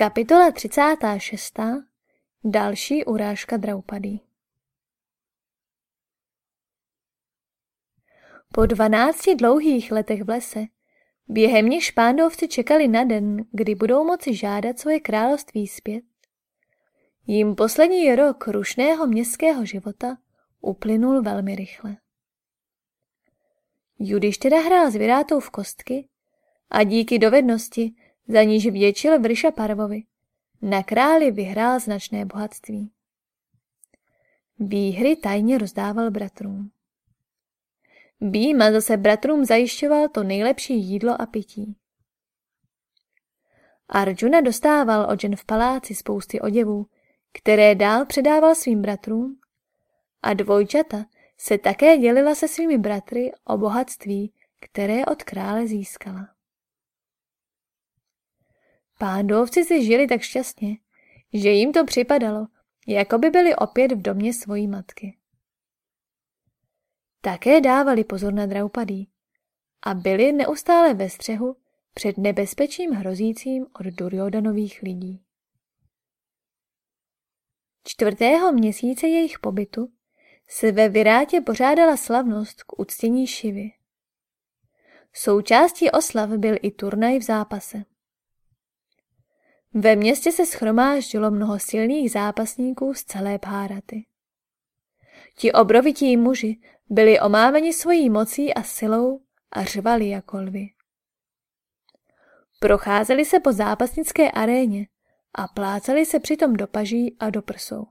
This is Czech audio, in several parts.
Kapitola 36. Další urážka Draupadý Po dvanácti dlouhých letech v lese, během nich špándovci čekali na den, kdy budou moci žádat svoje království zpět. Jím poslední rok rušného městského života uplynul velmi rychle. Judiš teda hrál s Virátou v kostky a díky dovednosti, za níž vděčil Vrša Parvovi, na králi vyhrál značné bohatství. Výhry tajně rozdával bratrům. Býma zase bratrům zajišťoval to nejlepší jídlo a pití. Arjuna dostával od žen v paláci spousty oděvů, které dál předával svým bratrům a dvojčata se také dělila se svými bratry o bohatství, které od krále získala. Pándovci si žili tak šťastně, že jim to připadalo, jako by byli opět v domě svojí matky. Také dávali pozor na Draupadí a byli neustále ve střehu před nebezpečím hrozícím od Duryodanových lidí. Čtvrtého měsíce jejich pobytu se ve Virátě pořádala slavnost k uctění Šivy. Součástí oslav byl i turnaj v zápase. Ve městě se schromáždilo mnoho silných zápasníků z celé Bháraty. Ti obrovití muži byli omáveni svojí mocí a silou a řvali jako lvy. Procházeli se po zápasnické aréně a plácali se přitom do paží a do prsou.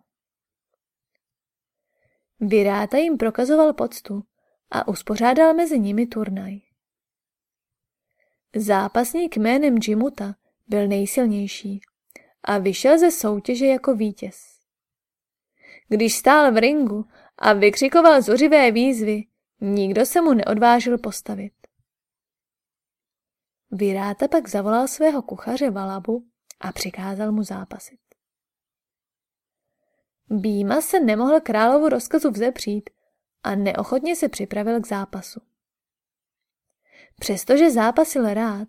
Viráta jim prokazoval poctu a uspořádal mezi nimi turnaj. Zápasník jménem Jimuta byl nejsilnější a vyšel ze soutěže jako vítěz. Když stál v ringu a vykřikoval zuřivé výzvy, nikdo se mu neodvážil postavit. Viráta pak zavolal svého kuchaře Valabu a přikázal mu zápasit. Býma se nemohl královu rozkazu vzepřít a neochotně se připravil k zápasu. Přestože zápasil rád,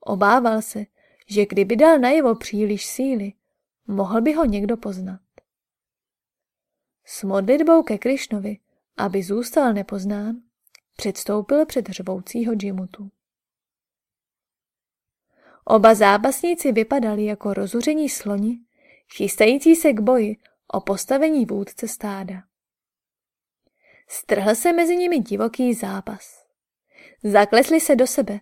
obával se, že kdyby dal najevo příliš síly, mohl by ho někdo poznat. S modlitbou ke Krišnovi, aby zůstal nepoznán, předstoupil před řvoucího Jimutu. Oba zápasníci vypadali jako rozuření sloni, chystající se k boji o postavení vůdce stáda. Strhl se mezi nimi divoký zápas. Zaklesli se do sebe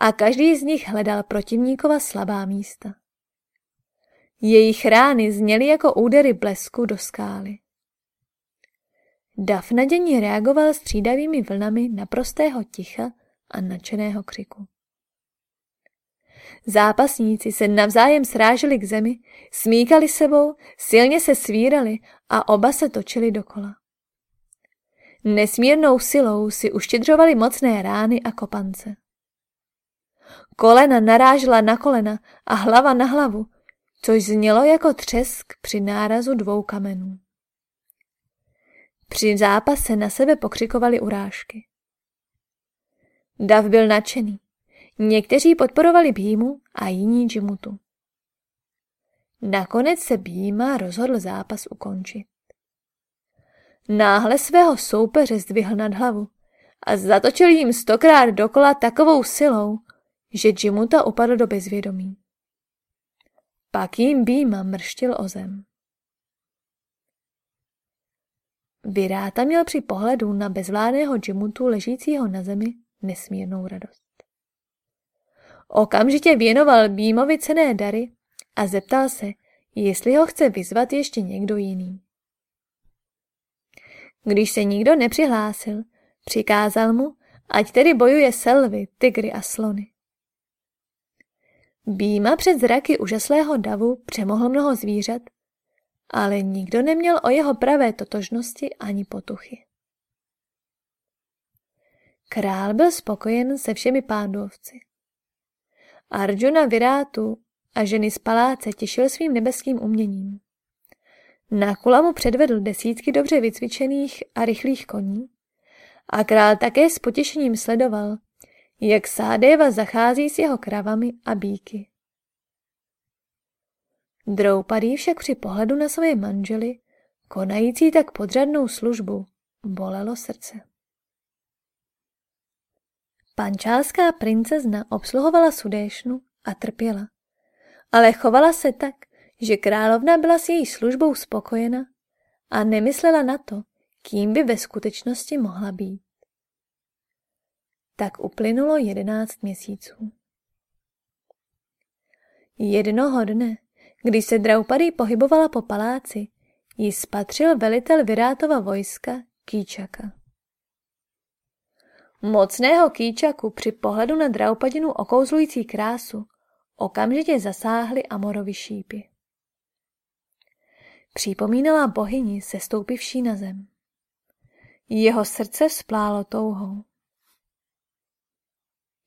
a každý z nich hledal protivníkova slabá místa. Jejich rány zněly jako údery blesku do skály. Dav nadění reagoval střídavými vlnami naprostého ticha a nadšeného křiku. Zápasníci se navzájem sráželi k zemi, smíkali sebou, silně se svírali a oba se točili dokola. Nesmírnou silou si uštědřovali mocné rány a kopance. Kolena narážela na kolena a hlava na hlavu, což znělo jako třesk při nárazu dvou kamenů. Při zápase na sebe pokřikovali urážky. Dav byl nadšený. Někteří podporovali Bímu a jiní Jimutu. Nakonec se Bíma rozhodl zápas ukončit. Náhle svého soupeře zdvihl nad hlavu a zatočil jim stokrát dokola takovou silou, že Jimuta upadl do bezvědomí. Pak jim Bíma mrštil o zem. Viráta měl při pohledu na bezvládného Jimutu ležícího na zemi nesmírnou radost. Okamžitě věnoval Bímovi cené dary a zeptal se, jestli ho chce vyzvat ještě někdo jiný. Když se nikdo nepřihlásil, přikázal mu, ať tedy bojuje selvy, tygry a slony. Býma před zraky úžaslého davu přemohl mnoho zvířat ale nikdo neměl o jeho pravé totožnosti ani potuchy. Král byl spokojen se všemi pándovci. Arjuna Virátu a ženy z paláce těšil svým nebeským uměním. Nakula mu předvedl desítky dobře vycvičených a rychlých koní a král také s potěšením sledoval, jak Sádeva zachází s jeho kravami a bíky. Droupadý však při pohledu na své manžely, konající tak podřadnou službu, bolelo srdce. Pančálská princezna obsluhovala Sudéšnu a trpěla, ale chovala se tak, že královna byla s její službou spokojena a nemyslela na to, kým by ve skutečnosti mohla být. Tak uplynulo jedenáct měsíců. Jednoho dne, když se Draupadi pohybovala po paláci, ji spatřil velitel Virátova vojska Kýčaka. Mocného Kýčaku při pohledu na Draupadinu okouzlující krásu okamžitě zasáhly Amorovi šípy. Připomínala bohyni se stoupivší na zem. Jeho srdce splálo touhou.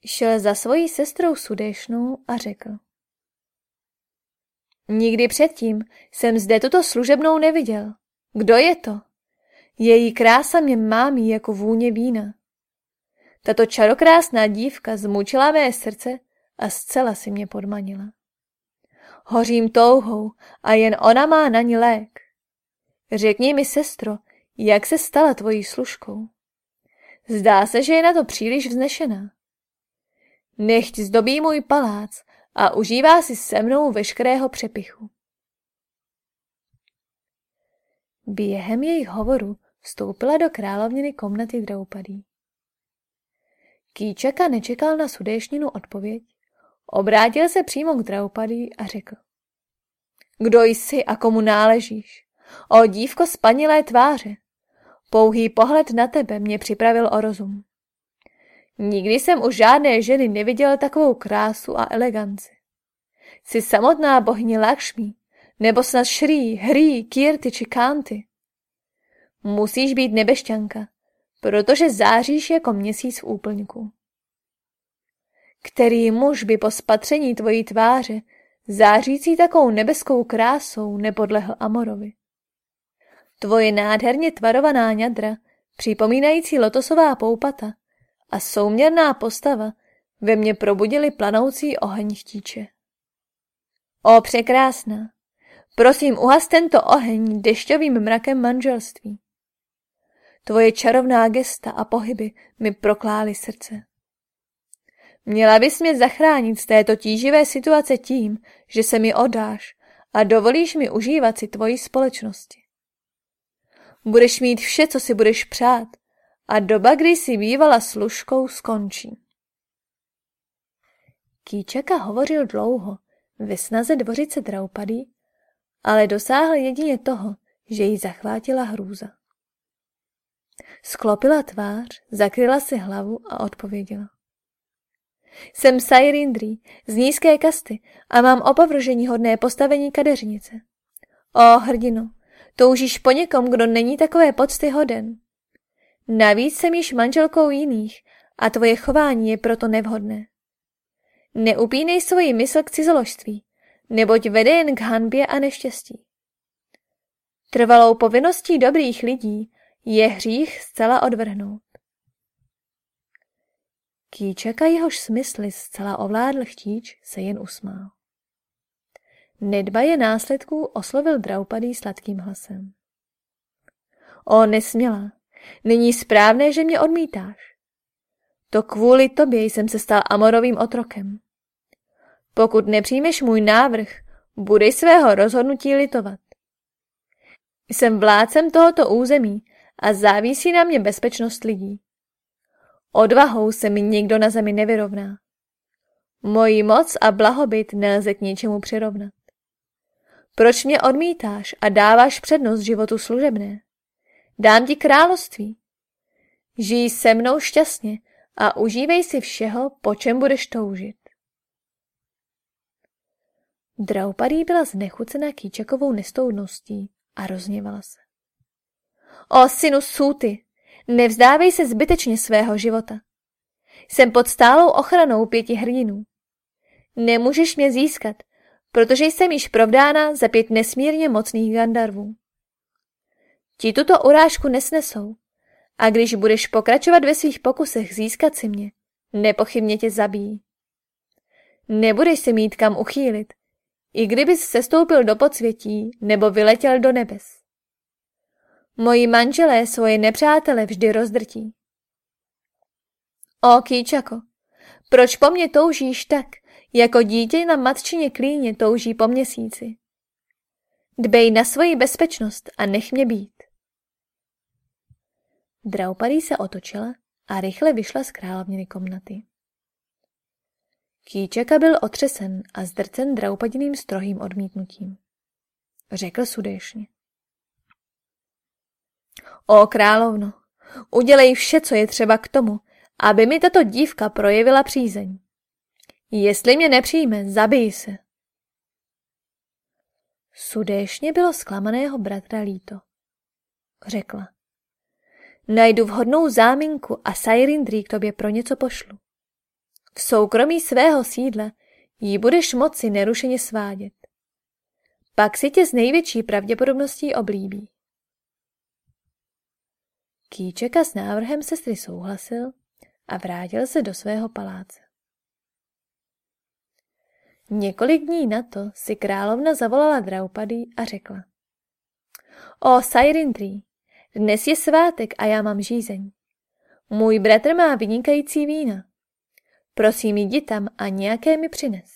Šel za svojí sestrou Sudešnou a řekl. Nikdy předtím jsem zde tuto služebnou neviděl. Kdo je to? Její krása mě mámí jako vůně vína. Tato čarokrásná dívka zmučila mé srdce a zcela si mě podmanila. Hořím touhou a jen ona má na ní lék. Řekni mi, sestro, jak se stala tvojí služkou. Zdá se, že je na to příliš vznešená. Nechť zdobí můj palác a užívá si se mnou veškerého přepichu. Během jejich hovoru vstoupila do královniny komnaty Draupadí. Kýčaka nečekal na sudéšninu odpověď, obrátil se přímo k Draupadí a řekl. Kdo jsi a komu náležíš? O dívko spanilé tváře. Pouhý pohled na tebe mě připravil o rozum. Nikdy jsem u žádné ženy neviděl takovou krásu a eleganci. Jsi samotná bohyně Lakšmi, nebo snad Šrí, Hrí, Kirty či Kanty. Musíš být nebešťanka, protože záříš jako měsíc v úplňku. Který muž by po spatření tvojí tváře, zářící takovou nebeskou krásou, nepodlehl Amorovi? Tvoje nádherně tvarovaná ňadra, připomínající lotosová poupata a souměrná postava ve mně probudili planoucí oheň chtíče. O překrásná, prosím uhas tento oheň dešťovým mrakem manželství. Tvoje čarovná gesta a pohyby mi proklály srdce. Měla bys mě zachránit z této tíživé situace tím, že se mi odáš a dovolíš mi užívat si tvojí společnosti. Budeš mít vše, co si budeš přát a doba, kdy jsi bývala služkou, skončí. Kýčaka hovořil dlouho, ve snaze dvořit se Draupadý, ale dosáhl jedině toho, že jí zachvátila hrůza. Sklopila tvář, zakryla si hlavu a odpověděla. Jsem Sairindri z nízké kasty a mám opovržení hodné postavení kadeřnice. O, hrdino, toužíš po někom, kdo není takové pocty hoden. Navíc jsem již manželkou jiných a tvoje chování je proto nevhodné. Neupínej svoji mysl k cizoložství, neboť vede jen k hanbě a neštěstí. Trvalou povinností dobrých lidí je hřích zcela odvrhnout. Kýčeka jehož smysly zcela ovládl chtíč, se jen usmál. Nedbaje následků oslovil Draupadý sladkým hlasem. O nesmělá, není správné, že mě odmítáš. To kvůli tobě jsem se stal Amorovým otrokem. Pokud nepřijmeš můj návrh, budeš svého rozhodnutí litovat. Jsem vládcem tohoto území a závisí na mě bezpečnost lidí. Odvahou se mi nikdo na zemi nevyrovná. Moji moc a blahobyt nelze k ničemu přirovnat. Proč mě odmítáš a dáváš přednost životu služebné? Dám ti království. Žij se mnou šťastně a užívej si všeho, po čem budeš toužit. Draupadý byla znechucena Kýčakovou nestoudností a rozněvala se. O synu Súty, nevzdávej se zbytečně svého života. Jsem pod stálou ochranou pěti hrdinů. Nemůžeš mě získat, protože jsem již provdána za pět nesmírně mocných gandarvů. Ti tuto urážku nesnesou a když budeš pokračovat ve svých pokusech získat si mě, nepochybně tě zabijí. Nebudeš se mít kam uchýlit, i kdybys sestoupil do podsvětí nebo vyletěl do nebes. Moji manželé svoje nepřátele vždy rozdrtí. O, Kýčako, proč po mně toužíš tak, jako dítě na matčině klíně touží po měsíci? Dbej na svoji bezpečnost a nech mě být. Draupadý se otočila a rychle vyšla z královněny komnaty. Kýčeka byl otřesen a zdrcen draupadiným strohým odmítnutím. Řekl sudešně. O královno, udělej vše, co je třeba k tomu, aby mi tato dívka projevila přízeň. Jestli mě nepřijme, zabij se. Sudešně bylo zklamaného bratra líto. Řekla. Najdu vhodnou záminku a Sairindri k tobě pro něco pošlu. V soukromí svého sídla jí budeš moci nerušeně svádět. Pak si tě s největší pravděpodobností oblíbí. Kýčeka s návrhem sestry souhlasil a vrátil se do svého paláce. Několik dní na to si královna zavolala Draupadi a řekla. O Sairindri, dnes je svátek a já mám žízeň. Můj bratr má vynikající vína. Prosím, jdi tam a nějaké mi přines.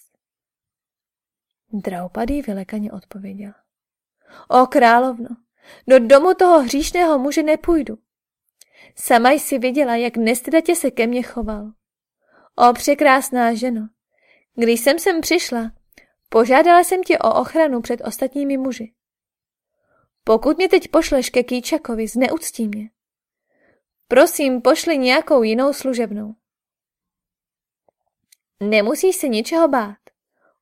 Draupadi vylekaně odpověděl. O královno, do domu toho hříšného muže nepůjdu. Sama jsi viděla, jak nestydatě se ke mně choval. O překrásná ženo, když jsem sem přišla, požádala jsem tě o ochranu před ostatními muži. Pokud mě teď pošleš ke Kýčakovi, zneuctí mě. Prosím, pošli nějakou jinou služebnou. Nemusíš se ničeho bát,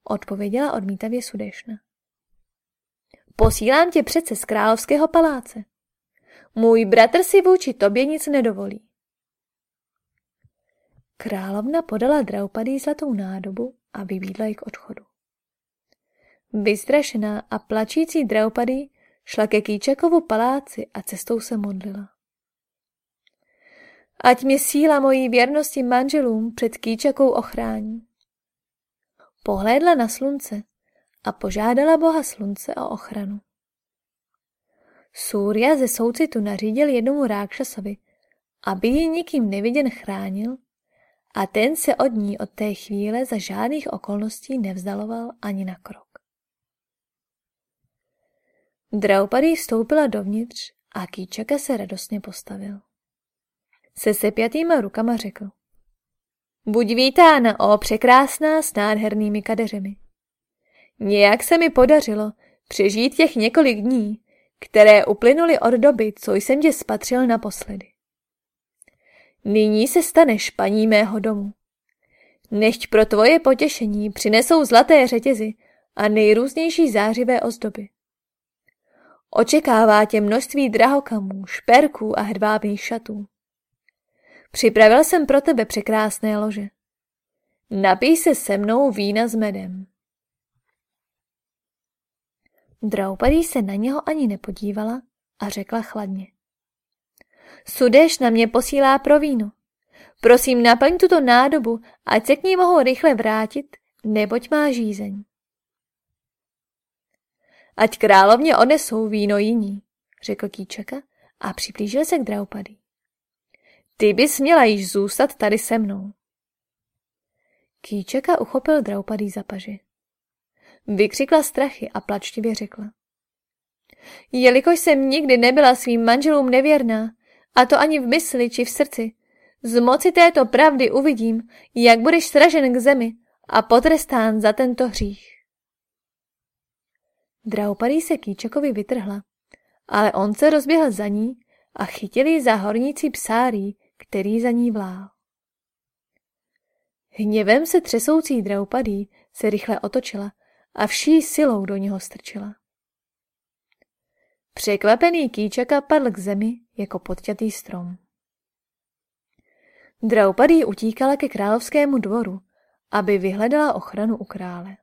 odpověděla odmítavě Sudešna. Posílám tě přece z královského paláce. Můj bratr si vůči tobě nic nedovolí. Královna podala Draupadý zlatou nádobu a vybídla ji k odchodu. Vystrašená a plačící Draupadý šla ke Kýčakovu paláci a cestou se modlila. Ať mě síla mojí věrnosti manželům před Kýčakou ochrání. Pohlédla na slunce a požádala boha slunce o ochranu. Súria ze soucitu nařídil jednomu rákšasovi, aby ji nikým neviděn chránil a ten se od ní od té chvíle za žádných okolností nevzdaloval ani na krok. Draupadi vstoupila dovnitř a Kýčaka se radostně postavil. Se sepjatýma rukama řekl. Buď vítána, o překrásná s nádhernými kadeřemi. Nějak se mi podařilo přežít těch několik dní, které uplynuly od doby, co jsem tě spatřil naposledy. Nyní se staneš paní mého domu. Nechť pro tvoje potěšení přinesou zlaté řetězy a nejrůznější zářivé ozdoby. Očekává tě množství drahokamů, šperků a hedvábných šatů. Připravil jsem pro tebe překrásné lože. Napij se se mnou vína s medem. Draupadý se na něho ani nepodívala a řekla chladně. Sudeš na mě posílá pro víno. Prosím, naplň tuto nádobu, ať se k ní mohou rychle vrátit, neboť má žízeň. Ať královně odnesou víno jiní, řekl Kýčaka a připlížil se k Draupadi. Ty bys měla již zůstat tady se mnou. Kýčaka uchopil Draupadý za paži. Vykřikla strachy a plačtivě řekla. Jelikož jsem nikdy nebyla svým manželům nevěrná, a to ani v mysli či v srdci, z moci této pravdy uvidím, jak budeš sražen k zemi a potrestán za tento hřích. Draupadý se Kýčakovi vytrhla, ale on se rozběhl za ní a chytili za hornící psárí, který za ní vlál. Hněvem se třesoucí Draupadý se rychle otočila a vší silou do něho strčila. Překvapený Kýčaka padl k zemi jako podťatý strom. Draupadý utíkala ke královskému dvoru, aby vyhledala ochranu u krále.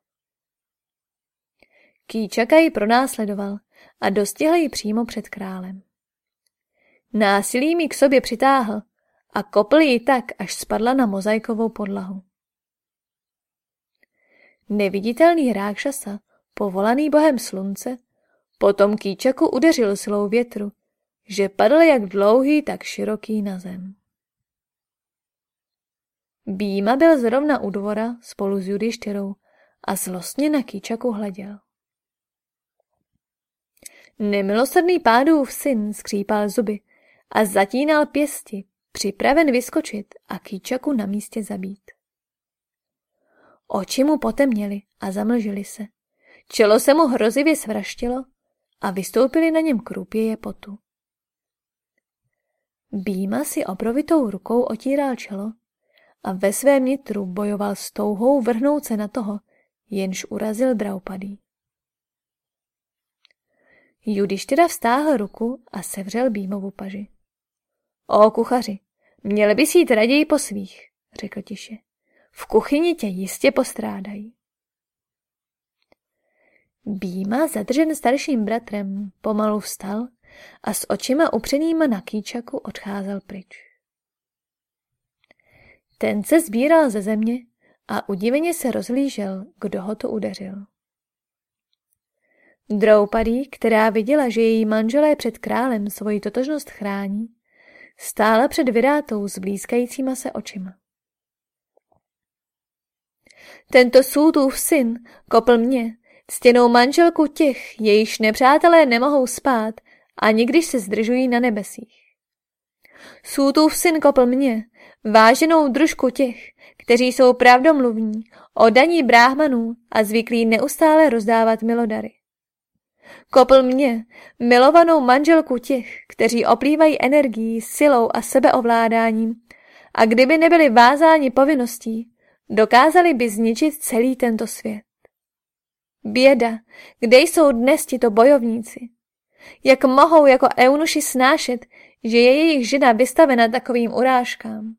Kýčaka ji pronásledoval a dostihl ji přímo před králem. Násilím ji k sobě přitáhl a kopl ji tak, až spadla na mozaikovou podlahu. Neviditelný Rákšasa povolaný bohem slunce, potom kýčaku udeřil silou větru, že padl jak dlouhý, tak široký na zem. Býma byl zrovna u dvora spolu s Judištyrou a zlostně na kýčaku hleděl. Nemilosrdný pádův syn skřípal zuby a zatínal pěsti, připraven vyskočit a kýčaku na místě zabít. Oči mu potemněly a zamlžily se. Čelo se mu hrozivě svraštilo a vystoupili na něm krupěje potu. Býma si obrovitou rukou otíral čelo a ve svém nitru bojoval s touhou vrhnout se na toho, jenž urazil Draupadý. Judištyra vstáhl ruku a sevřel Býmovu paži. O kuchaři, měl bys jít raději po svých, řekl tiše. V kuchyni tě jistě postrádají. Býma, zadržen starším bratrem, pomalu vstal a s očima upřenýma na kýčaku odcházel pryč. Ten se sbíral ze země a udiveně se rozlížel, kdo ho to udeřil. Droupadý, která viděla, že její manželé před králem svoji totožnost chrání, stála před vyrátou s blízkajícíma se očima. Tento sůtův syn kopl mě, ctěnou manželku těch, jejichž nepřátelé nemohou spát, ani když se zdržují na nebesích. Sůtův syn kopl mě, váženou družku těch, kteří jsou pravdomluvní, odaní bráhmanů a zvyklí neustále rozdávat milodary. Kopl mě, milovanou manželku těch, kteří oplývají energií, silou a sebeovládáním a kdyby nebyli vázáni povinností, dokázali by zničit celý tento svět. Běda, kde jsou dnes tito bojovníci? Jak mohou jako eunuši snášet, že je jejich žena vystavena takovým urážkám?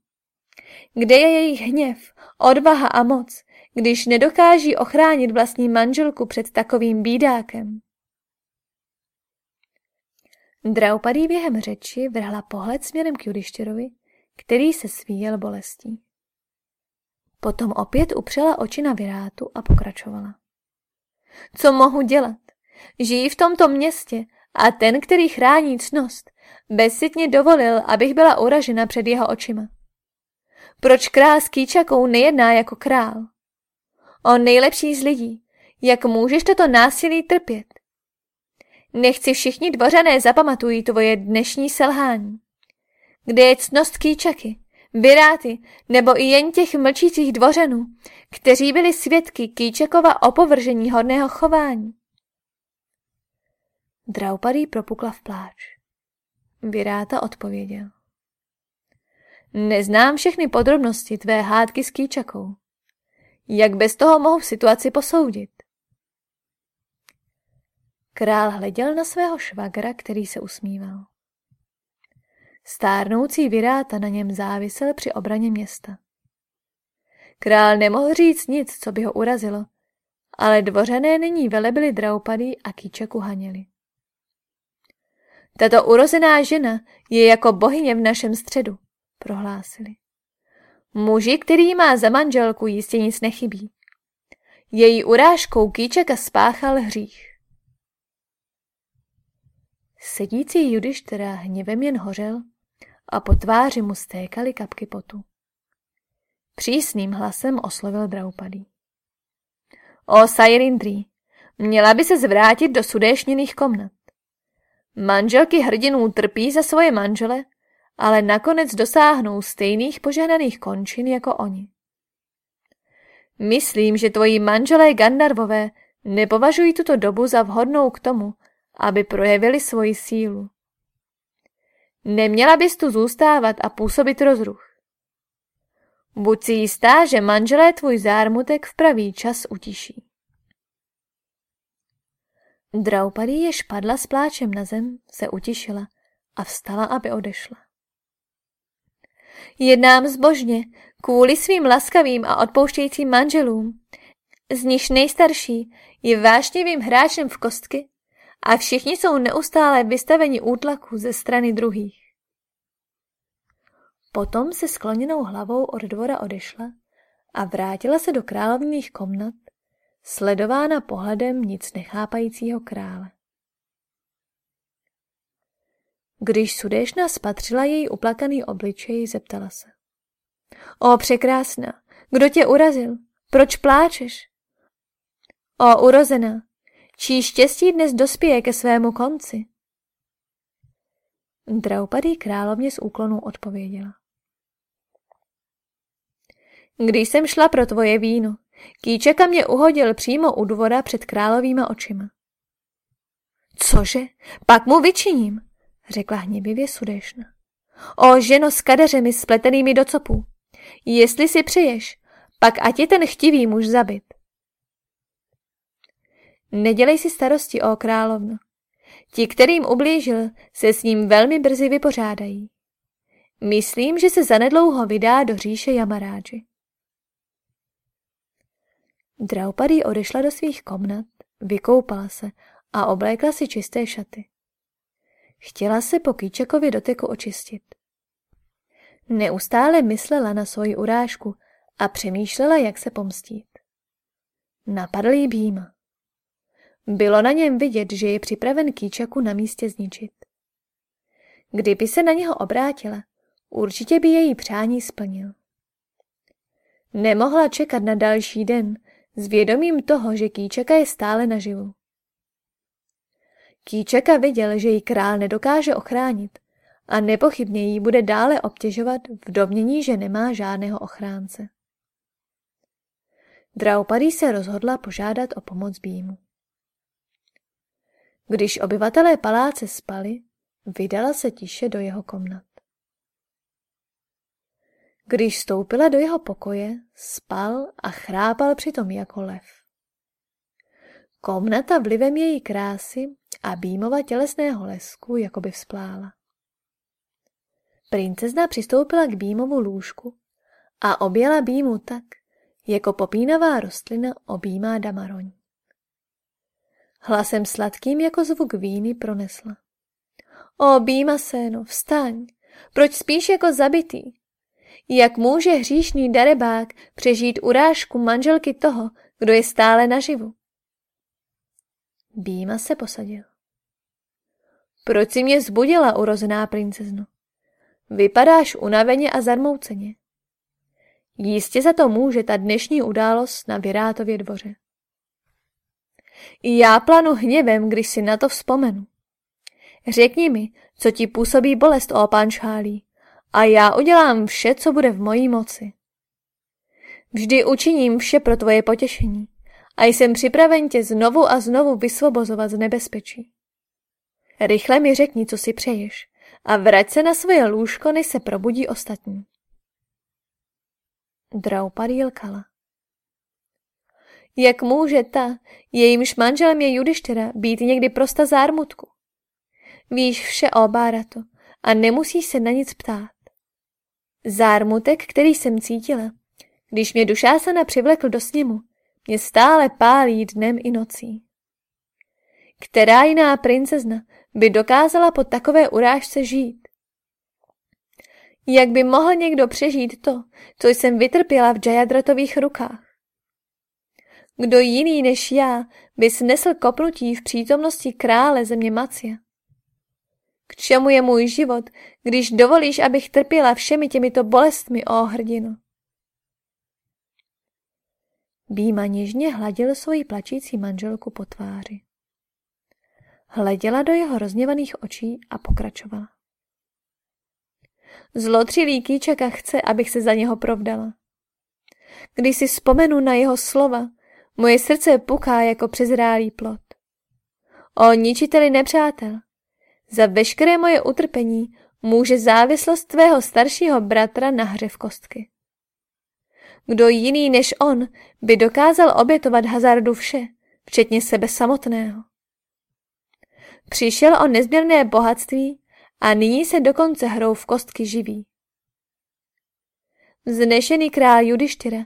Kde je jejich hněv, odvaha a moc, když nedokáží ochránit vlastní manželku před takovým bídákem? Draupadý během řeči vrhla pohled směrem k Judištěrovi, který se svíjel bolestí. Potom opět upřela oči na Virátu a pokračovala. Co mohu dělat? Žijí v tomto městě a ten, který chrání cnost, bezsitně dovolil, abych byla uražena před jeho očima. Proč král s kýčakou nejedná jako král? On nejlepší z lidí. Jak můžeš toto násilí trpět? Nechci všichni dvořané zapamatují tvoje dnešní selhání. Kde je cnost kýčaky, Viráty nebo i jen těch mlčících dvořanů, kteří byli svědky Kýčekova opovržení hodného chování? Draupadý propukla v pláč. Viráta odpověděl. Neznám všechny podrobnosti tvé hádky s Kýčakou. Jak bez toho mohu situaci posoudit? Král hleděl na svého švagra, který se usmíval. Stárnoucí viráta na něm závisel při obraně města. Král nemohl říct nic, co by ho urazilo, ale dvořané nyní velebili Draupadý a Kýčeku haněli. Tato urozená žena je jako bohyně v našem středu, prohlásili. Muži, který má za manželku, jistě nic nechybí. Její urážkou Kýčeka spáchal hřích. Sedící Judištera hněvem jen hořel a po tváři mu stékaly kapky potu. Přísným hlasem oslovil Draupadý. O Sairindri, měla by se zvrátit do sudéšněných komnat. Manželky hrdinů trpí za svoje manžele, ale nakonec dosáhnou stejných požehnaných končin jako oni. Myslím, že tvoji manželé Gandarvové nepovažují tuto dobu za vhodnou k tomu, aby projevili svoji sílu. Neměla bys tu zůstávat a působit rozruch. Buď si jistá, že manželé tvůj zármutek v pravý čas utiší. Draupadý, jež padla s pláčem na zem, se utišila a vstala, aby odešla. Jednám zbožně, kvůli svým laskavým a odpouštějícím manželům, z nichž nejstarší je vášnivým hráčem v kostky a všichni jsou neustále vystaveni útlaku ze strany druhých. Potom se skloněnou hlavou od dvora odešla a vrátila se do královních komnat sledována pohledem nic nechápajícího krále. Když Sudešna spatřila její uplakaný obličej, zeptala se. O, překrásná, kdo tě urazil? Proč pláčeš? O, urozená, čí štěstí dnes dospěje ke svému konci? Draupadý královně s úklonou odpověděla. Když jsem šla pro tvoje víno, kýčeka mě uhodil přímo u dvora před královýma očima. Cože? Pak mu vyčiním, řekla hněvivě Sudešna. O ženo s kadeřemi spletenými do copů, jestli si přeješ, pak ať je ten chtivý muž zabit. Nedělej si starosti, o královno. Ti, kterým ublížil, se s ním velmi brzy vypořádají. Myslím, že se zanedlouho vydá do říše Jamarádži. Draupadý odešla do svých komnat, vykoupala se a oblékla si čisté šaty. Chtěla se po Kýčekově doteku očistit. Neustále myslela na svoji urážku a přemýšlela, jak se pomstít. Napadl jí Bíma. Bylo na něm vidět, že je připraven Kýčaku na místě zničit. Kdyby se na něho obrátila, určitě by její přání splnil. Nemohla čekat na další den s vědomím toho, že Kýčeka je stále naživu. Kýčeka viděl, že ji král nedokáže ochránit a nepochybně jí bude dále obtěžovat v domnění, že nemá žádného ochránce. Draupadý se rozhodla požádat o pomoc Bímu. Když obyvatelé paláce spali, vydala se tiše do jeho komnat. Když stoupila do jeho pokoje, spal a chrápal přitom jako lev. Komnata vlivem její krásy a Bímova tělesného lesku jakoby vzplála. Princezna přistoupila k Bímovu lůžku a objela Bímu tak, jako popínavá rostlina objímá damaroň. Hlasem sladkým jako zvuk víny pronesla. O, Bíma séno, vstaň, proč spíš jako zabitý? Jak může hříšný darebák přežít urážku manželky toho, kdo je stále naživu? Býma se posadil. Proč si mě zbudila, urozená princezno? Vypadáš unaveně a zarmouceně. Jistě za to může ta dnešní událost na Virátově dvoře. Já planu hněvem, když si na to vzpomenu. Řekni mi, co ti působí bolest, o pančálí, a já udělám vše, co bude v mojí moci. Vždy učiním vše pro tvoje potěšení a jsem připraven tě znovu a znovu vysvobozovat z nebezpečí. Rychle mi řekni, co si přeješ a vrať se na svoje lůžko, než se probudí ostatní. Draupadi lkala. Jak může ta, jejímž manželem je Judištěra, být někdy prosta zármutku? Víš vše o Báratu a nemusíš se na nic ptát. Zármutek, který jsem cítila, když mě Dušásana přivlekl do sněmu, mě stále pálí dnem i nocí. Která jiná princezna by dokázala po takové urážce žít? Jak by mohl někdo přežít to, co jsem vytrpěla v Jayadratových rukách? Kdo jiný než já by snesl kopnutí v přítomnosti krále země Macia? K čemu je můj život, když dovolíš, abych trpěla všemi těmito bolestmi, o hrdinu? Býma něžně hladil svoji plačící manželku po tváři. Hleděla do jeho rozněvaných očí a pokračovala. Zlotřilý kýčeka chce, abych se za něho provdala. Když si vzpomenu na jeho slova, moje srdce puká jako přezrálý plot. O ničiteli nepřátel, za veškeré moje utrpení může závislost tvého staršího bratra na hře v kostky. Kdo jiný než on by dokázal obětovat hazardu vše, včetně sebe samotného. Přišel o nezměrné bohatství a nyní se dokonce hrou v kostky živí. Vznešený král Judištyra,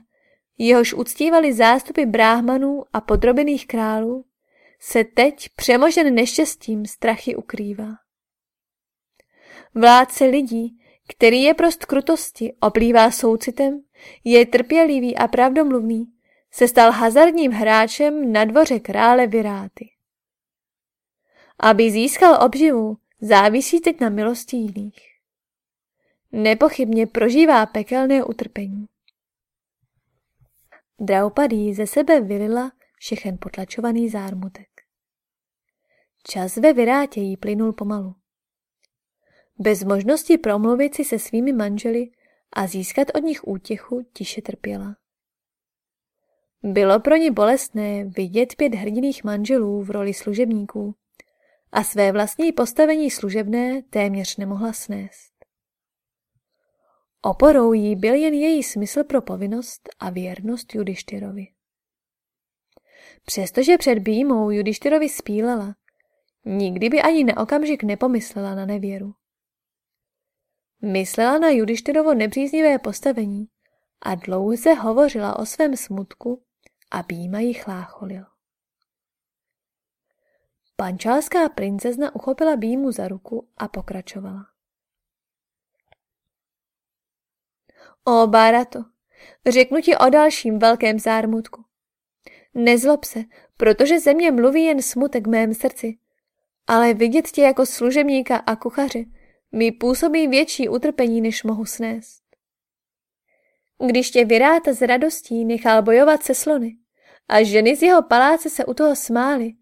jehož uctívali zástupy bráhmanů a podrobených králů, se teď přemožen neštěstím strachy ukrývá. Vládce lidí, který je prost krutosti, oplývá soucitem, je trpělivý a pravdomluvný, se stal hazardním hráčem na dvoře krále Viráty. Aby získal obživu, závisí teď na milosti jiných. Nepochybně prožívá pekelné utrpení. Draupadý ze sebe vylila všechen potlačovaný zármutek. Čas ve Virátě jí plynul pomalu. Bez možnosti promluvit si se svými manželi a získat od nich útěchu tiše trpěla. Bylo pro ní bolestné vidět pět hrdiných manželů v roli služebníků a své vlastní postavení služebné téměř nemohla snést. Oporou jí byl jen její smysl pro povinnost a věrnost Judištyrovi. Přestože před býmou Judištyrovi spílela, nikdy by ani na okamžik nepomyslela na nevěru. Myslela na Judištyrovo nepříznivé postavení a dlouze hovořila o svém smutku a býma jí chlácholil. Pančálská princezna uchopila býmu za ruku a pokračovala. O, Bárato, řeknu ti o dalším velkém zármutku. Nezlob se, protože ze mě mluví jen smutek v mém srdci, ale vidět tě jako služebníka a kuchaře mi působí větší utrpení, než mohu snést. Když tě Viráta z radostí nechal bojovat se slony a ženy z jeho paláce se u toho smály,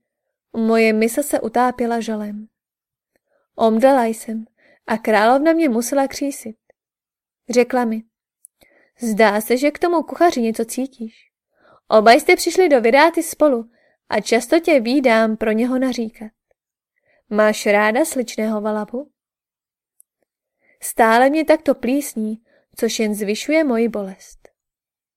moje mysl se utápěla žalem. Omdlela jsem a královna mě musela křísit. Řekla mi, zdá se, že k tomu kuchaři něco cítíš. Oba jste přišli do Viráty spolu a často tě výdám pro něho naříkat. Máš ráda sličného valabu? Stále mě takto plísní, což jen zvyšuje moji bolest.